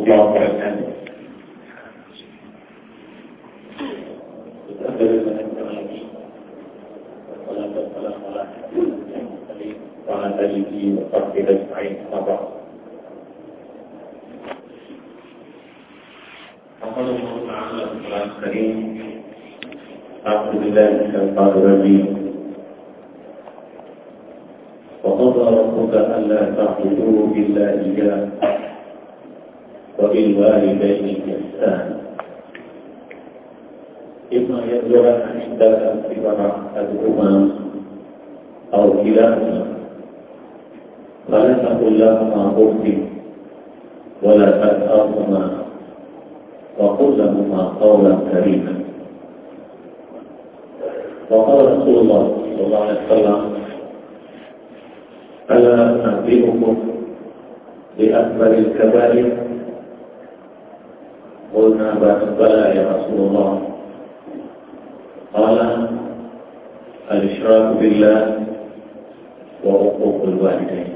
الله وبركاته كريما. وقال رسول الله صلى الله عليه وسلم ألا أنبئكم بأكبر الكبائر؟ قلنا بلى يا رسول الله. قال الإشراك بالله وحقوق الوالدين.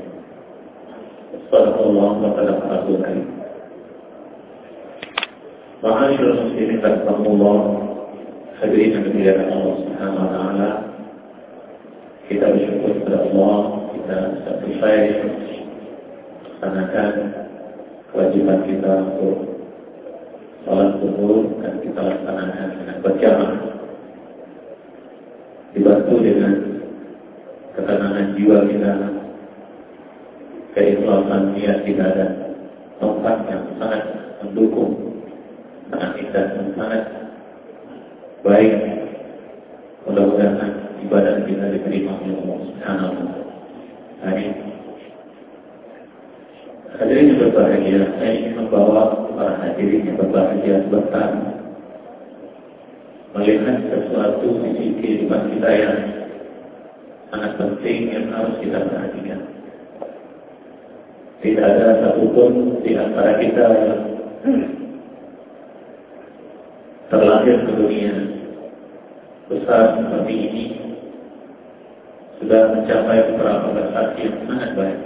صدق الله وصدق رسول الكريم. Ma'asyur muslimin Allah, Hadirin yang dimuliakan Allah Subhanahu wa taala. Kita bersyukur kepada Allah kita bisa selesai laksanakan kewajiban kita untuk sholat zuhur dan kita laksanakan dengan berjamaah. Dibantu dengan ketenangan jiwa kita, keikhlasan niat kita dan tempat yang sangat mendukung dan sangat baik mudah-mudahan ibadah kita diterima oleh Allah Subhanahu wa taala. Hadirin yang berbahagia, saya ingin membawa para hadirin yang berbahagia sebentar melihat sesuatu sisi kehidupan kita yang sangat penting yang harus kita perhatikan. Tidak ada satupun di antara kita yang terlahir ke dunia besar seperti ini sudah mencapai beberapa prestasi yang sangat baik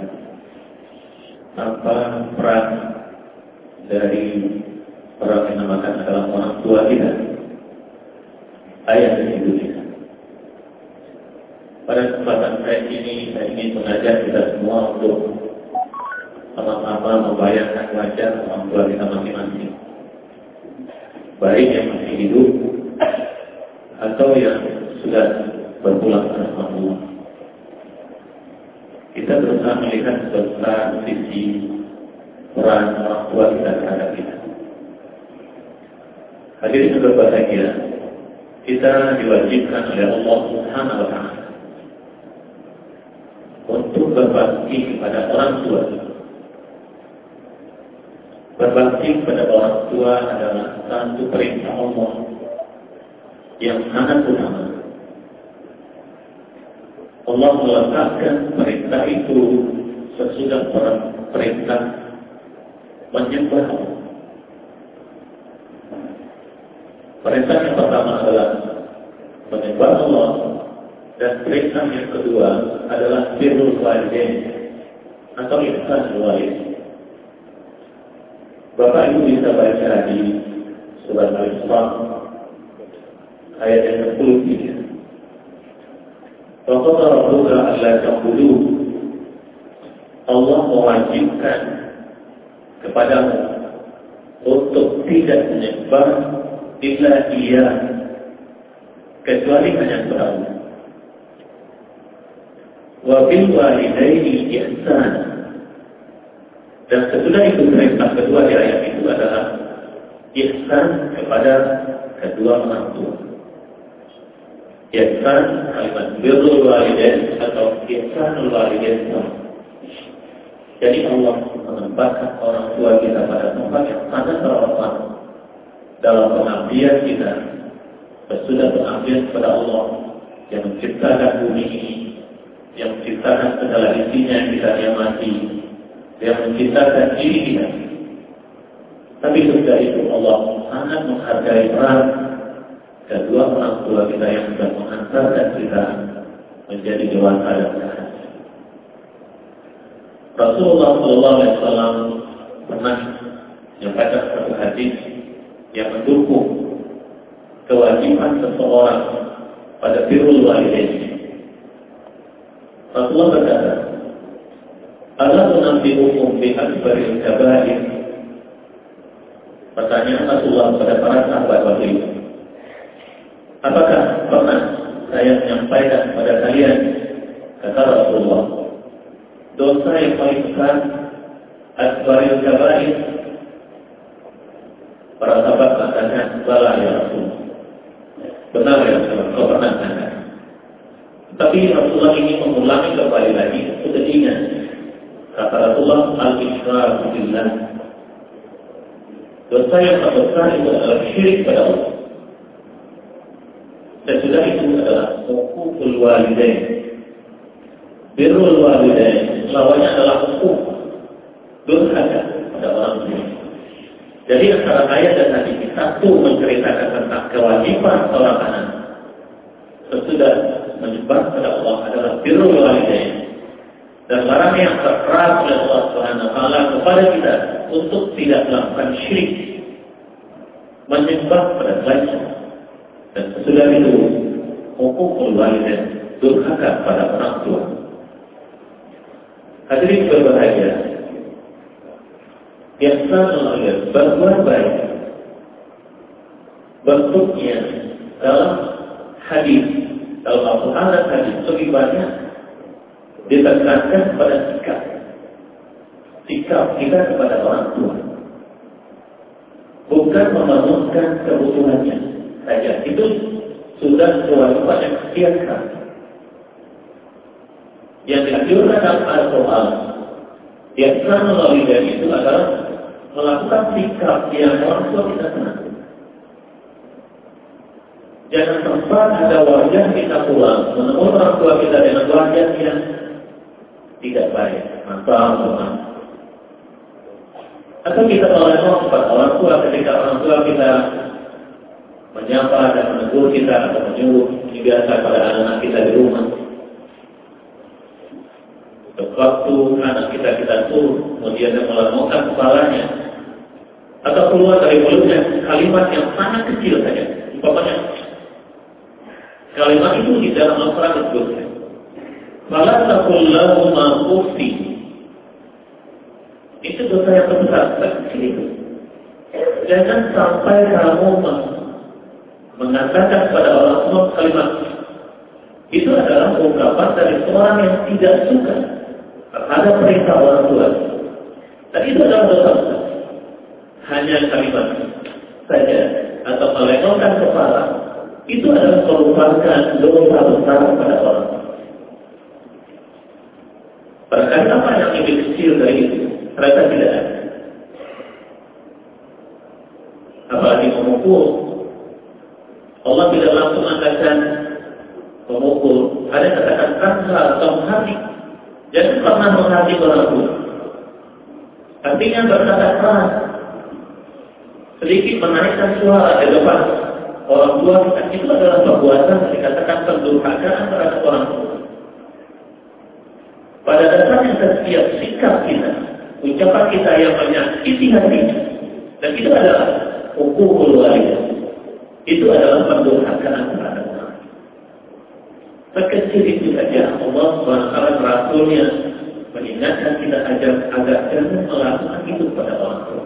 tanpa peran dari orang yang namakan adalah orang tua kita ayah dan ibu kita pada kesempatan saya ini saya ingin mengajak kita semua untuk sama-sama membayangkan wajah orang tua kita masing-masing baik yang masih hidup atau yang sudah berpulang ke Allah. Kita berusaha melihat sebesar sisi peran orang tua kita terhadap kita. Hadirin berbahagia, kita diwajibkan oleh Allah Subhanahu wa taala untuk berbakti kepada orang tua Berbakti kepada orang tua adalah satu perintah Allah yang sangat utama. Allah meletakkan perintah itu sesudah perintah menyembah Perintah yang pertama adalah menyembah Allah dan perintah yang kedua adalah birrul walidain atau ihsan walidain. Bapak Ibu bisa baca di surat Al-Isra ayat yang ke-10 ini. Waqala rabbuka alla ta'budu Allah mewajibkan kepadamu untuk tidak menyembah illa ia kecuali hanya kepada Allah. Wa bil walidaini ihsan dan sesudah itu perintah kedua di ayat itu adalah ihsan kepada kedua orang tua. Ihsan kalimat birrul walidain atau ihsanul walidain. Jadi Allah menempatkan orang tua kita pada tempat yang sangat terhormat dalam pengabdian kita. Sesudah pengabdian kepada Allah yang menciptakan bumi ini, yang menciptakan segala isinya yang kita nikmati, yang menciptakan diri kita. Tapi sudah itu Allah sangat menghargai peran kedua orang tua kita yang sudah mengantarkan kita menjadi dewasa dan. Rasulullah Shallallahu Alaihi Wasallam pernah yang pada satu hadis yang mendukung kewajiban seseorang pada birrul walidain. Rasulullah berkata, "Ala tunabbi'ukum bi akbaril kabair?" Pertanyaan Rasulullah kepada para sahabat waktu itu. Apakah pernah saya menyampaikan kepada kalian kata Rasulullah dosa yang paling besar akbaril kabair para sahabat mengatakan bala ya Rasul. Benar ya Rasul kau pernah tanya. Tapi Rasulullah ini mengulangi kembali lagi sudah kata Rasulullah al-israr billah. Dosa yang terbesar itu adalah syirik pada Allah dan sudah itu adalah hukukul walidain. Birrul walidain lawannya adalah hukum durhaka pada orang tua. Jadi antara ayat dan hadis satu menceritakan tentang kewajiban seorang anak sesudah menyembah kepada Allah adalah birrul walidain dan barang yang terkeras oleh Allah Subhanahu kepada kita untuk tidak melakukan syirik menyembah pada selain dan sesudah itu hukum walidain durhaka pada orang tua. Hadirin berbahagia. Biasa mengalir berbuat baik. Bentuknya dalam hadis, dalam Al-Quran dan hadis lebih banyak ditekankan pada sikap. Sikap kita kepada orang tua. Bukan memenuhkan kebutuhannya saja. Itu sudah kewajiban yang setiakan. Yang dianjurkan dalam Al-Quran, telah melalui dari itu adalah melakukan sikap yang orang tua kita kenal. Jangan sempat ada wajah kita pulang menemukan orang tua kita dengan wajah yang tidak baik, masalah, atau kita melengok kepada orang tua ketika orang tua kita menyapa dan menegur kita atau menyuruh biasa pada anak-anak kita di rumah. Waktu anak kita kita suruh, kemudian dia melemahkan kepalanya, atau keluar dari mulutnya kalimat yang sangat kecil saja, umpamanya kalimat itu di dalam Al-Quran disebutkan. Malah takullahu ma'ufi. Itu dosa yang terbesar, kecil. Jangan sampai kamu mengatakan kepada orang tua kalimat itu adalah ungkapan dari seorang yang tidak suka terhadap perintah orang tua. Dan itu adalah dosa. Hanya kalimat saja atau melengokkan kepala itu adalah merupakan dosa besar pada orang tua. Barangkali apa yang lebih kecil dari itu? Ternyata tidak ada. Apalagi memukul Langsung mengatakan memukul. Ada katakan kasar atau menghati. Jangan pernah menghati orang tua. Artinya berkata keras. Sedikit menaikkan suara di depan orang tua kita itu adalah perbuatan dikatakan pendurhakaan terhadap orang tua. Pada dasarnya setiap sikap kita, ucapan kita yang menyakiti hati, dan itu adalah hukum walidah itu adalah pendurhakaan kepada Allah. Sekecil itu saja Allah SWT Rasulnya mengingatkan kita agar agar jangan melakukan itu pada orang tua.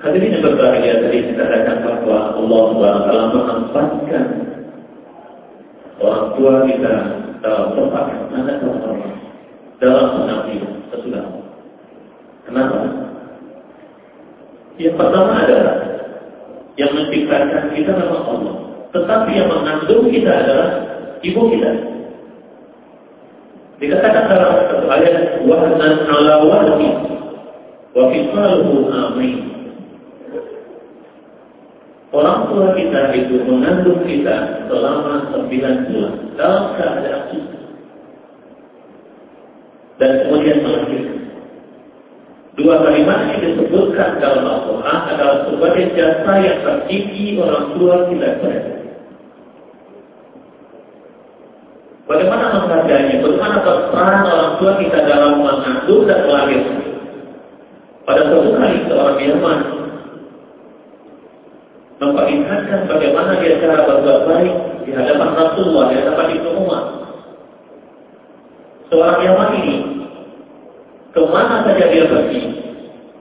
Hadirin yang berbahagia tadi kita katakan bahwa Allah SWT menempatkan orang tua kita dalam tempat sangat terhormat dalam penampilan sesudah. Kenapa? Yang pertama adalah kita memang Allah. Tetapi yang mengandung kita adalah ibu kita. Dikatakan dalam satu ayat wahnan ala wahdi wa fisaluhu amin. Orang tua kita itu mengandung kita selama sembilan bulan dalam keadaan susah. Dan kemudian melahirkan. Dua kalimat yang disebutkan dalam Al-Quran adalah sebagai jasa yang tertinggi orang tua kita kepada Bagaimana menghargainya? Bagaimana peran orang tua kita dalam mengandung dan melahirkan? Pada suatu kali seorang Yaman memperlihatkan bagaimana dia cara berbuat baik di hadapan Rasulullah, di hadapan Ibnu Umar. Seorang Yaman ini, ke mana saja dia pergi,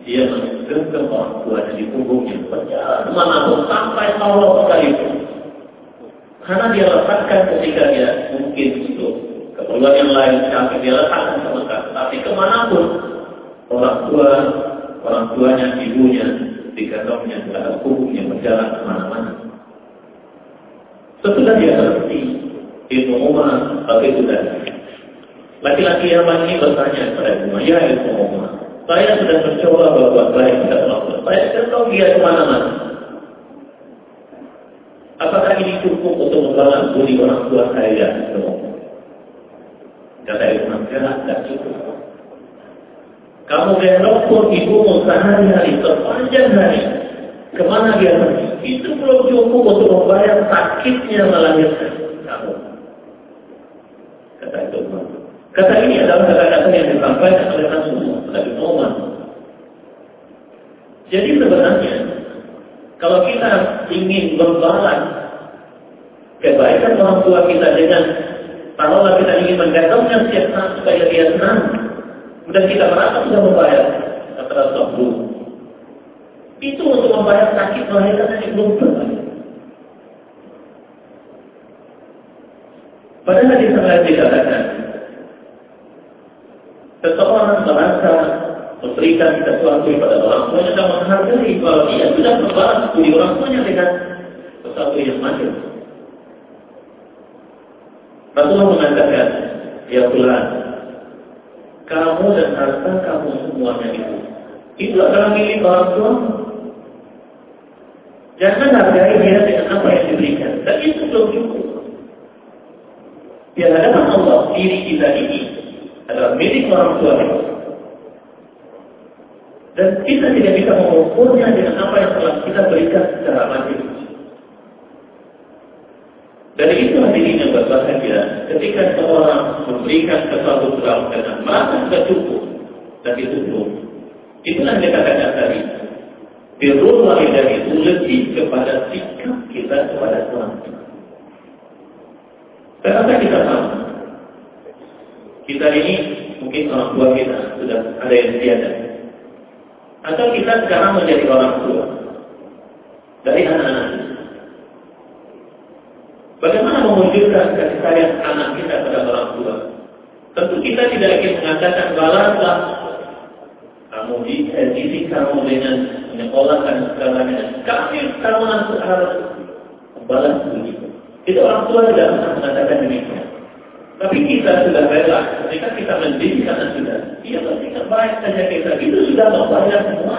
dia mengenggam orang tuanya di punggungnya, berjalan pun sampai Allah sekalipun. Karena dia letakkan ketika dia mungkin untuk keperluan yang lain, sampai dia letakkan sekali. Tapi ke mana pun orang tua, orang tuanya, ibunya, dikandungnya, ada punggungnya berjalan ke mana-mana. Sesudah dia berhenti, Ibnu Umar, tapi sudah Laki-laki yang ini bertanya kepada Ibnu ya Ibnu Umar, saya sudah mencoba berbuat baik kepada Allah. Tahu dia ke mana-mana. Apakah ini cukup untuk membalas budi orang tua saya? Kata Ibnu Umar, tidak cukup. Kamu gendong pun ibumu sehari-hari, sepanjang hari. Ke mana dia pergi? Itu belum cukup untuk membayar sakitnya melahirkan kamu. Kata itu Kata ini adalah kata-kata yang disampaikan oleh Rasulullah. Jadi sebenarnya kalau kita ingin membalas kebaikan orang tua kita dengan taruhlah kita ingin menggandomnya setiap saat supaya dia senang dan kita merasa sudah membayar kata Rasulullah itu untuk membayar sakit melahirkan yang belum terbayar. Padahal di sana dikatakan Seseorang merasa memberikan sesuatu kepada orang tuanya dan menghargai kalau dia sudah membalas budi orang tuanya dengan sesuatu yang mahir. Rasulullah mengatakan, Ya Tuhan, kamu dan harta kamu semuanya itu, itu adalah milik orang tua. Jangan hargai dia dengan apa yang diberikan. Dan itu belum cukup. Di hadapan Allah, diri kita ini adalah milik orang tua kita. Dan kita tidak bisa mengukurnya dengan apa yang telah kita berikan secara material. Dari itu hadirin yang berbahagia, ketika seorang memberikan sesuatu kepada dengan merasa sudah cukup dan itu cukup. Itulah yang dikatakan tadi. Birrul walidah itu lebih kepada sikap kita kepada Tuhan. Kenapa kita tahu? Kita ini mungkin orang tua kita sudah ada yang tiada. Atau kita sekarang menjadi orang tua dari anak-anak. Bagaimana mewujudkan kasih sayang anak kita pada orang tua? Tentu kita tidak ingin mengatakan balaslah kamu di didik kamu dengan menyekolahkan segalanya. Kami kamu harus membalas begitu. Itu orang tua tidak pernah mengatakan demikian. Tapi kita sudah rela, ketika kita mendidik anak kita, dia bersikap baik saja kita, itu sudah membayar semua.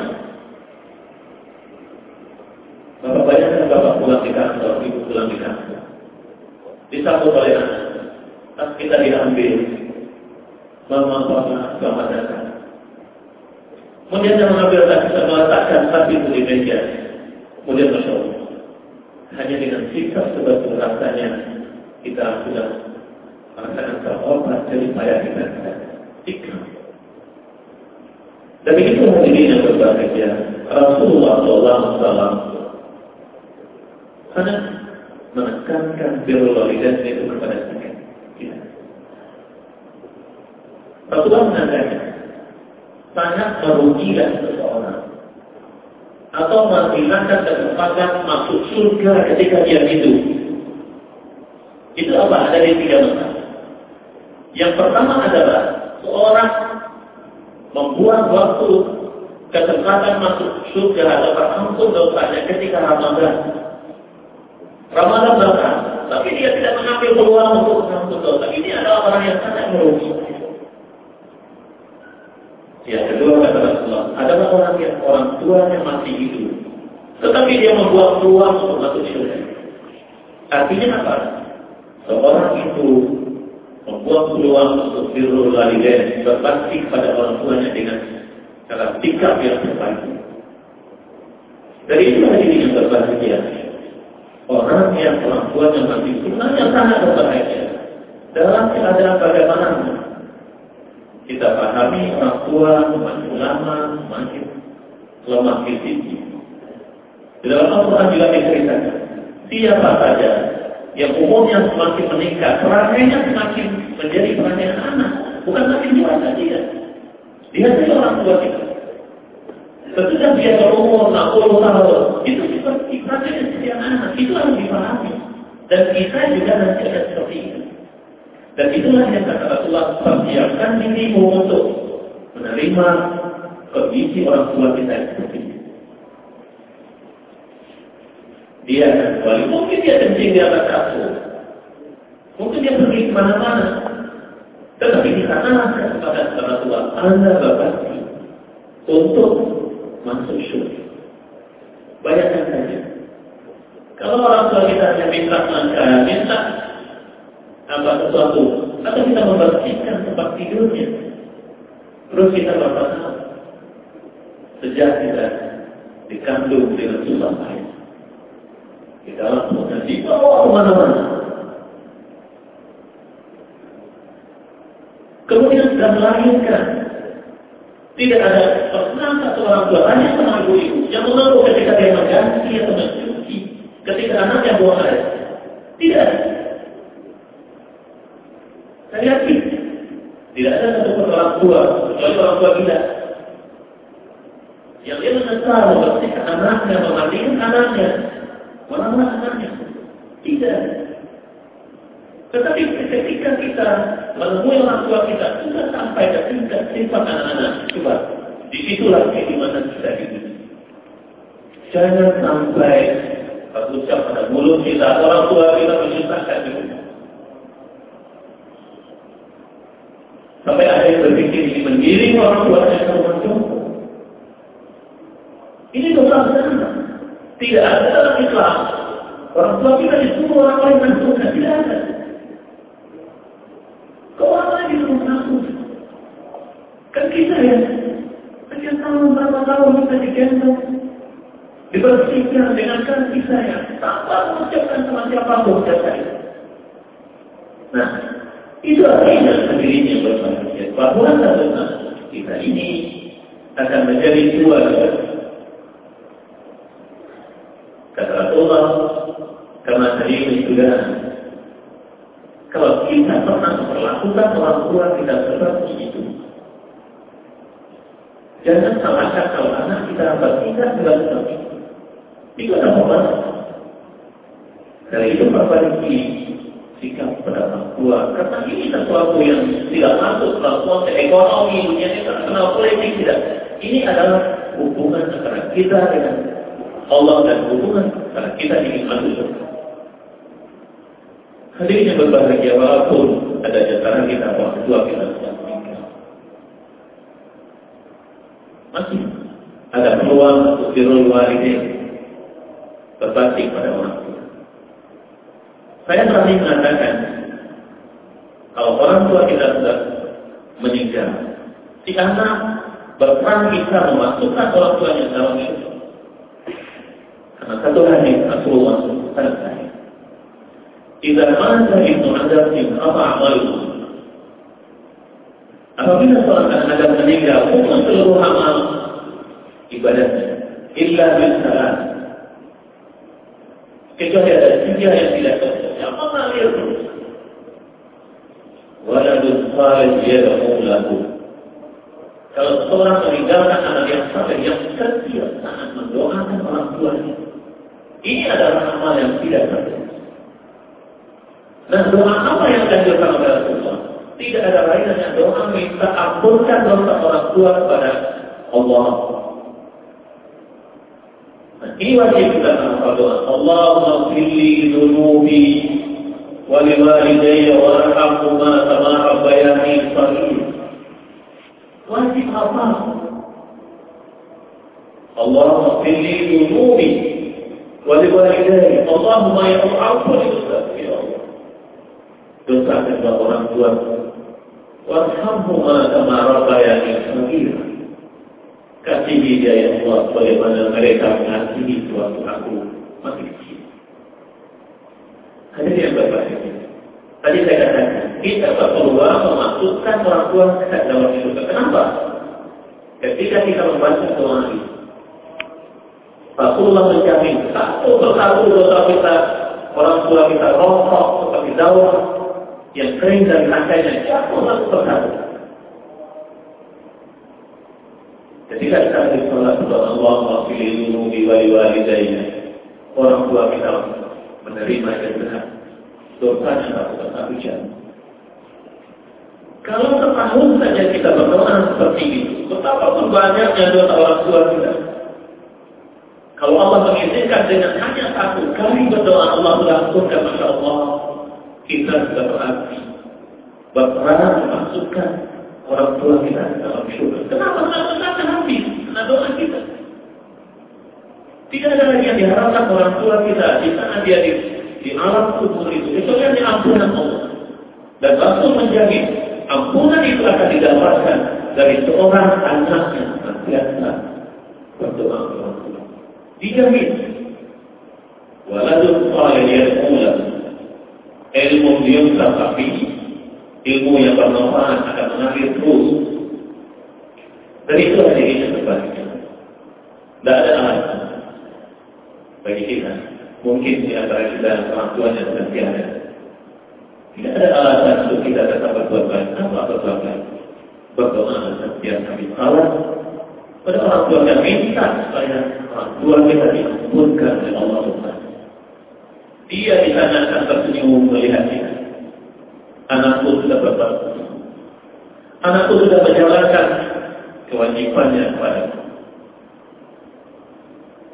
Bapak bayangkan bapak pulang di kantor, ibu pulang di kantor. Disambut oleh anak. Tas kita diambil. Mama, papa, selamat datang. Kemudian dia mengambil tas kita meletakkan tas itu di meja. Kemudian Masya Allah. Hanya dengan sikap seperti rasanya kita sudah maka terhormat daripada kita tiga. Dan hadirin yang berbahagia, Rasulullah SAW sangat menekankan birrul walidain itu kepada kita. Ya. Rasulullah mengatakan sangat merugikan seseorang atau menghilangkan kesempatan masuk surga ketika dia hidup. Itu apa? Ada di tiga masalah. Yang pertama adalah seorang membuat waktu kesempatan masuk surga atau terampun dosanya ketika Ramadan. Ramadan datang, tapi dia tidak mengambil peluang untuk mengampun dosa. Ini adalah orang yang sangat merugi. Yang kedua kata Rasulullah adalah orang yang orang tuanya masih hidup, tetapi dia membuat peluang untuk masuk surga. Artinya apa? Seorang itu membuat peluang untuk birrul walidain berbakti pada orang tuanya dengan cara sikap yang terbaik. Dari itu hadirin yang berbahagia. Orang yang tuanya masih sebenarnya sangat berbahagia. Dalam keadaan bagaimana kita pahami orang tua, umat ulama, makin lemah fisik. Di dalam Al-Quran juga diceritakan, siapa saja yang umurnya semakin meningkat, perannya semakin menjadi perangai anak, bukan makin dewasa dia. Dia saja orang tua kita. Ketika dia berumur 60 tahun, itu seperti perannya seperti anak, itu harus dipahami. Dan kita juga nanti akan seperti itu. Dan itulah yang kata Rasulullah persiapkan dirimu untuk menerima kondisi orang tua kita seperti itu. Dia akan kembali. Mungkin dia kencing di atas kasur. Mungkin dia pergi ke mana-mana. Tetapi kita arahkan kepada orang tua. Anda bapak untuk masuk syurga. Bayangkan saja. Kalau orang tua kita hanya minta makan, minta apa sesuatu, atau kita membersihkan tempat tidurnya, terus kita berpasangan. Sejak kita dikandung dengan susah payah. Dalam perutnya dibawa ke mana-mana. Kemudian sudah melahirkan. Tidak ada pernah satu orang tua hanya ibu ibu yang mengaku ketika dia mengganti atau mencuci ketika anaknya buang air. Tidak. Saya yakin tidak ada satu orang tua kecuali orang tua kita yang dia menyesal membersihkan anaknya, memandikan anaknya, merawat anaknya. Tidak. Tetapi ketika kita menemui orang tua kita, sudah sampai ke tingkat sifat anak-anak. Coba, di situlah keimanan kita hidup. Jangan sampai berucap pada mulut kita, orang tua kita menyusahkan kita. Sampai ada yang berpikir ini mengiring orang ke rumah jompo. Ini dosa besar. Tidak ada dalam Islam. Orang tua kita disuruh orang lain menentukan. Tidak ada. Kau orang lain disuruh takut. Kan kita ya. Sekian tahun, berapa tahun kita digendong. Dibersihkan dengan kasih sayang. Tanpa mengucapkan sama siapa pun saya. Nah, itu artinya sendirinya berbahagia. Bahwa kita ini akan menjadi tua Kata Rasulullah, karena tadi ini sudah kalau kita pernah memperlakukan orang tua kita seperti itu, jangan salahkan kalau anak kita atau kita juga seperti itu. Itu adalah pembalas. Dari itu perbaiki sikap Karena ini sesuatu yang tidak masuk dalam konteks ekonomi, dunia ini terkenal politik tidak. Ini adalah hubungan antara kita dengan Allah dan hubungan karena kita masuk surga. Hadirin yang berbahagia walaupun ada jantara kita orang tua kita. Masih ada peluang untuk birul walidin berbakti pada orang tua. Saya berani mengatakan kalau orang tua kita sudah meninggal, si anak berperan bisa memasukkan orang tuanya dalam syurga. Karena satu hadis Rasulullah sangat sahih. Jika mata ibnu Adam apa amal Apabila seorang Adam meninggal, bukan seluruh amal ibadahnya, illa bil salat. Kecuali ada tiga yang tidak cocok. Yang mengalir terus. Waladun salih yadahu lahu. Kalau seorang meninggalkan anak yang saleh yang setia sangat mendoakan orang tuanya, ini adalah amal yang tidak terjadi. Nah, doa apa yang dianjurkan oleh Rasulullah? Tidak ada lain hanya doa minta ampunkan dosa orang tua kepada Allah. Nah, ini wajib kita menghafal doa. Allahumma fili dunubi wa liwalidayya warhamhuma kama rabbayani shaghir. Wajib hafal. Allahumma fili dunubi ولوالديه اللهم يا عفو لأستاذ يا الله dosa kedua orang tua warhamhuma kama rabbayani saghira kasihi dia ya Allah bagaimana mereka mengasihi suatu aku masih kecil Hadir yang berbahagia Tadi saya katakan kita berpeluang memasukkan orang tua kita dalam surga. Kenapa? Ketika kita membaca doa ini Rasulullah menjamin satu persatu dosa kita, orang tua kita rokok seperti daun yang kering dari rangkainya jatuh satu persatu. Ketika kita sholat kepada Allah, maafili dunubi wali walidayna. Orang tua kita menerima dan. Dosanya satu satu jam. Kalau setahun saja kita berdoa seperti itu, betapa pun banyaknya dosa orang tua kita. Kalau Allah mengizinkan dengan hanya satu kali berdoa Allah melakukan Masya Allah, kita sudah berarti berperan memasukkan orang tua kita dalam syurga. Kenapa? Karena kita habis karena doa kita. Tidak ada lagi yang diharapkan orang tua kita di sana dia di, di alam kubur itu. Itu yang diampunan Allah. Dan Rasul menjamin ampunan itu akan didapatkan dari seorang anak yang senantiasa berdoa kepada Allah. Dijamin. Waladun salih yad'ulah. Ilmu yuntafa fihi. Ilmu yang bermanfaat akan mengalir terus. Dan itu ada ini sebaliknya. Tidak ada alasan bagi kita. Mungkin di antara kita orang tuanya sudah tiada. Tidak ada alasan untuk kita tetap berbuat baik. Apa berbuat baik? Berdoa setiap kali salat. Pada orang tua yang minta supaya orang tua kita diampunkan oleh Allah Subhanahu Dia di sana akan tersenyum melihat kita. Anakku sudah berbuat Anakku sudah menjalankan kewajibannya kepada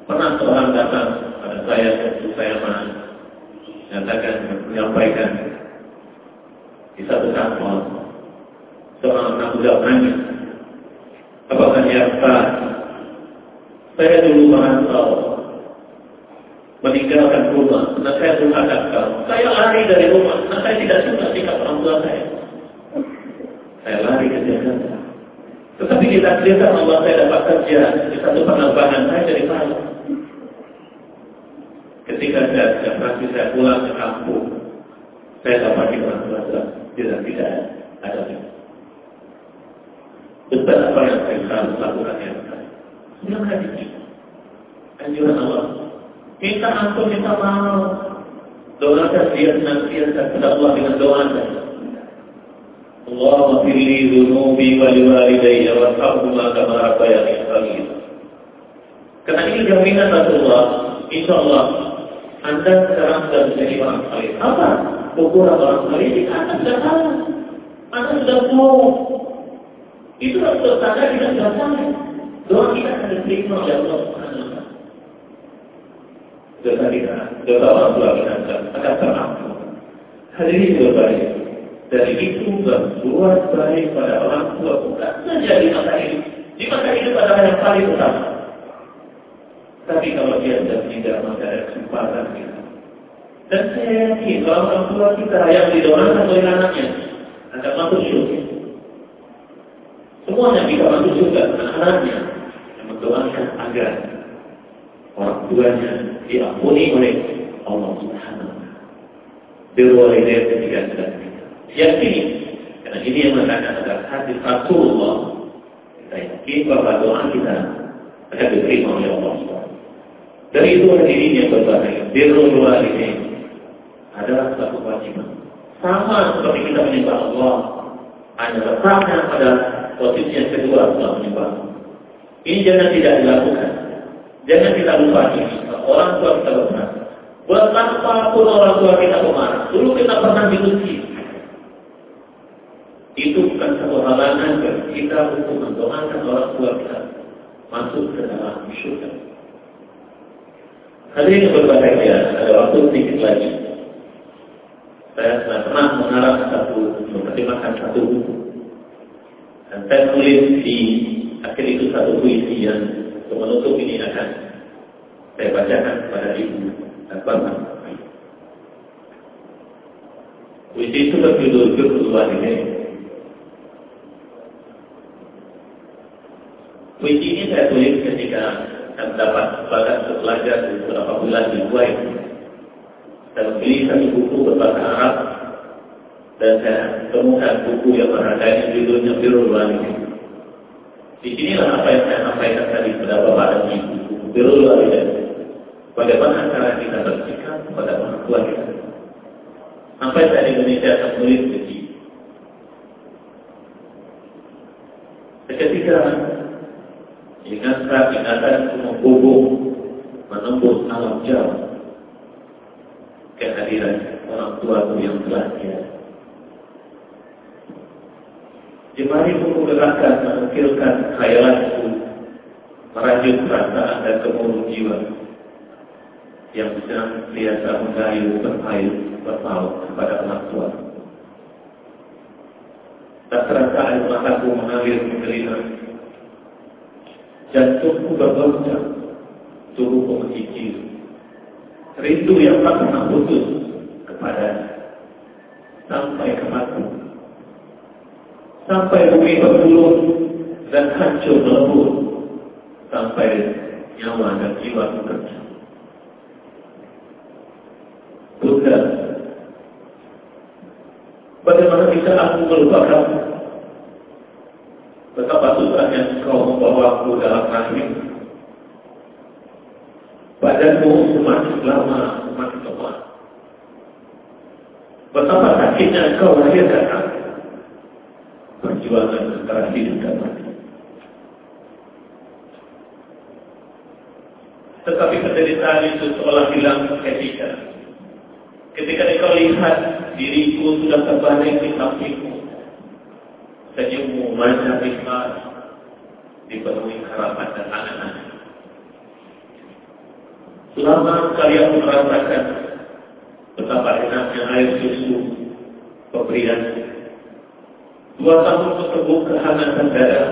Pernah seorang datang pada saya, waktu saya menyatakan, menyampaikan di satu kantor, menangis. Apakah Pak, saya dulu merantau, meninggalkan rumah, karena saya kau. Saya lari dari rumah, karena saya tidak suka sikap orang tua saya. Saya lari ke Jakarta. Tetapi ditakdirkan Allah saya dapat kerja di satu penerbangan saya dari Palu. Ketika saya sudah praktis saya pulang ke kampung, saya dapat di tua tidak tidak ada. Betul apa yang saya harus lakukan yang Sudah hadis. Anjuran Allah. Minta ampun, minta maaf. Doakan dia senantiasa kepada Allah dengan doa Allah fili dhunubi wa liwalidayya warhamhuma kama rabbayani shaghira. Karena ini jaminan Rasulullah, insya Allah Anda sekarang sudah menjadi orang saleh. Apa? Ukuran orang saleh Anda sudah salah. Anda sudah mau. Itu harus tanda kita sudah saleh. Doa kita akan diterima oleh Allah Subhanahu wa. Dosa kita, dosa orang tua kita akan terampun. Hadirin berbahagia. Dari itu berbuat baik pada orang tua bukan saja di masa ini. Di masa ini adalah yang paling utama. Tapi kalau dia sudah meninggal maka ada kesempatan kita. Dan saya yakin kalau orang tua kita yang didoakan oleh anaknya akan masuk surga. Semuanya bisa masuk surga anaknya mendoakan agar orang tuanya diampuni oleh Allah Subhanahu wa taala. Ketika sudah yakini karena ini yang mengatakan adalah hadis Rasulullah kita yakin bahwa doa kita akan diterima oleh Allah SWT dari itu ini yang berbahaya birrul walidain adalah satu kewajiban sama seperti kita menyembah Allah hanya letaknya pada posisi yang kedua setelah menyembah ini jangan tidak dilakukan jangan kita lupa ini orang tua kita berperan Buat apa pun orang tua kita pemarah. Dulu kita pernah diuji itu bukan satu halangan bagi kita untuk mendoakan orang tua kita masuk ke dalam syurga. Hadirin berbahagia, ada waktu sedikit lagi. Saya pernah mengarang satu, menerjemahkan satu buku. Dan saya tulis di akhir itu satu puisi yang untuk menutup ini akan saya bacakan kepada ibu dan bapak. Puisi itu berjudul Jurul Walidain. Puisi ini saya tulis ketika saya mendapat belajar di beberapa bulan di Kuwait. Saya membeli satu buku berbahasa Arab dan saya temukan buku yang berharga judulnya Birul Walidain. Di sinilah apa yang saya sampaikan tadi kepada Bapak dan Ibu. Birul walidain. Bagaimana cara kita bersikap kepada orang tua kita. Sampai saat Indonesia tertulis begini. Seketika ingatan ingatan itu menghubung menembus alam jauh kehadiran orang tua yang telah tiada. Jemari menggerakkan, mengukirkan khayalanku, merajut perasaan dan kemuruh jiwa yang sedang biasa mengayu berpayu berpaut kepada orang tua. Tak terasa air mataku mengalir mengelinang. Jantungku bergoncang, tubuhku mencicil. Rindu yang tak pernah putus kepada sampai ke mati. Sampai bumi berpuluh dan hancur melebur sampai nyawa dan jiwa bekerja. Bunda, bagaimana bisa aku melupakan? Betapa susahnya engkau membawa aku dalam rahim. Badanmu semakin lama semakin lemah. Betapa sakitnya engkau lahirkan aku perjuangan antara hidup dan mati. Tetapi penderitaan itu seolah hilang ketika. Ketika engkau lihat diriku sudah terbaring di sampingmu, senyummu macam ikhlas, dipenuhi harapan dan angan Selama kalian merasakan betapa enaknya air susu pemberian dua tahun kehangatan darah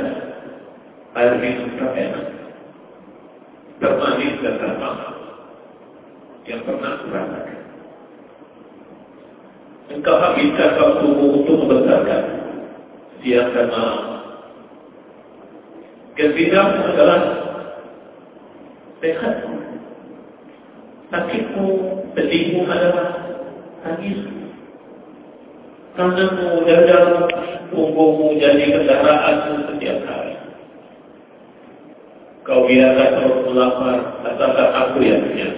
air minum terenak termanis dan termahal yang pernah kurasakan engkau habiskan waktumu untuk membesarkan siang dan malam. Gembiramu adalah sehat. Sakitmu, sedihmu adalah tangis. Tanganmu, dadamu, punggungmu jadi kendaraanmu setiap hari. Kau biarkan terus melapar, asalkan aku yang punya.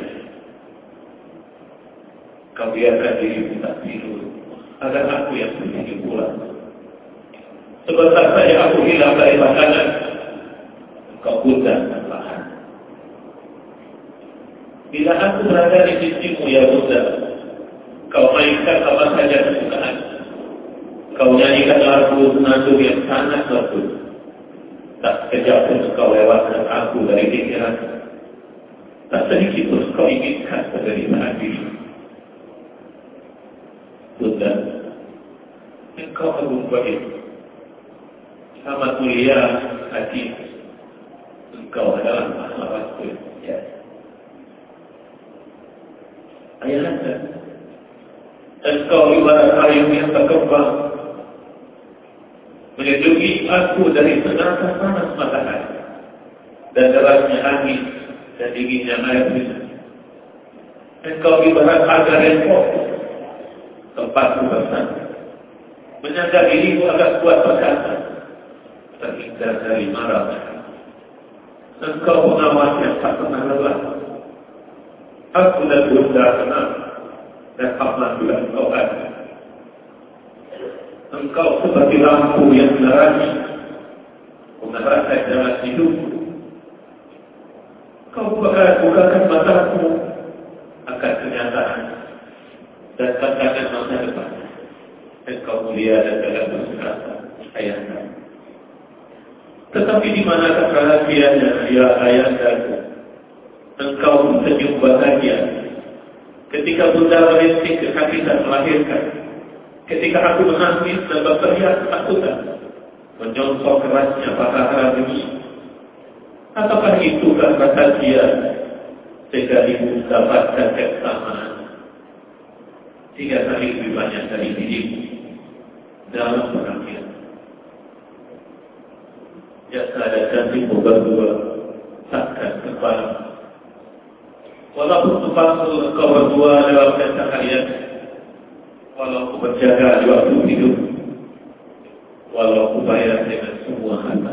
Kau biarkan dirimu tak tidur, agar aku yang pergi pulang. Sebentar saja aku hilang dari makanan, kau undang perlahan. Bila aku berada di sisimu ya Buddha, kau mainkan apa saja kesukaan. Kau nyanyikan lagu nadu yang sangat bagus. Tak sekejap pun kau lewatkan aku dari pikiran. Tak sedikit pun kau inginkan penderitaan diri. Bunda, engkau agung baik. Sama mulia hati. Engkau adalah pahlawanku. Ya. Ayah anda. Engkau ibarat kayu yang berkembang. Melindungi aku dari senasa panas matahari. Dan derasnya angin dan dinginnya air hujan. Engkau ibarat agar fokus tempat bersama. Menjaga dirimu agar kuat perkasa, terhindar dari marah. Engkau pengawas yang tak pernah lelah. Aku dan bunda tenang, dan Alhamdulillah engkau ada. Engkau seperti lampu yang menerangi, menerangkan jalan hidup. Kau bukakan mataku akan kenyataan dan tantangan masa depan. Engkau mulia dan dalam berserasa, ayahnya. Tetapi di manakah rahasianya, ya ayahku? Engkau senyum bahagia ketika bunda merintik kesakitan melahirkan. Ketika aku menangis dan berteriak ketakutan, menyonsok kerasnya patah hati. Apakah itu kan rahasia sehingga ibu mendapatkan kesamaan tiga kali lebih banyak dari dirimu dalam penampilan. Jasa dan cantikmu berdua takkan kepala. Walaupun terpaksa kau berdua dalam jasa kalian, menjaga di waktu hidup walau upaya dengan semua harta.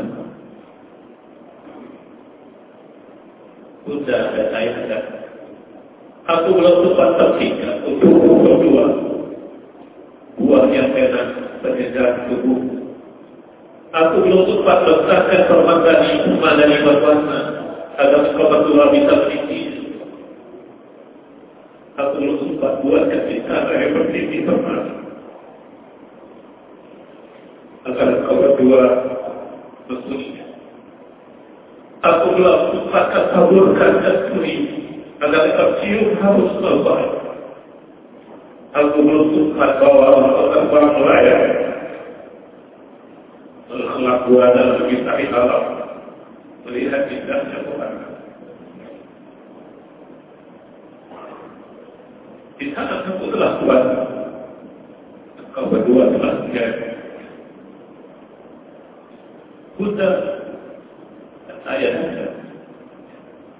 Bunda dan ayah dan aku belum sempat tertinggal untuk berdua buah yang enak penyegar tubuh aku belum sempat letakkan permata di rumah dari berwarna agar kau berdua bisa meniti kesturi agar tercium harus keluar. Aku belum sempat bawa orang terbang melayar. Berkelak buana lebih dari alam.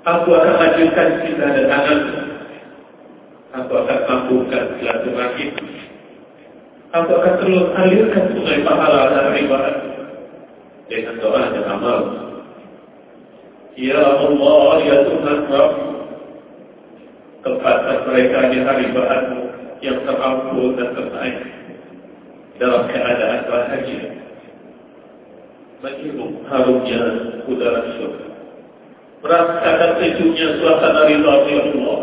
Aku akan hadirkan cinta dan tangan. Aku akan mampukan silaturahim. Aku akan terus alirkan sungai pahala dan ibadat dengan doa dan amal. Ya Allah, ya Tuhan Rabb, tempatkan mereka di hari bahanmu yang terampul dan terbaik dalam keadaan bahagia. Bagimu harumnya udara surga. Merasakan sejuknya suasana ridha Allah.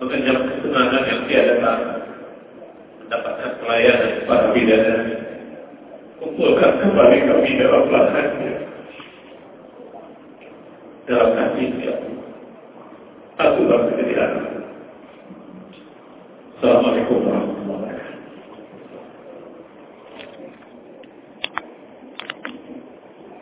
Mengenyam kesenangan yang tiada tara. Mendapatkan pelayanan para bidadari. Kumpulkan kembali kami dalam belakangnya. Dalam kasihnya. Aku bersedia. Assalamualaikum warahmatullahi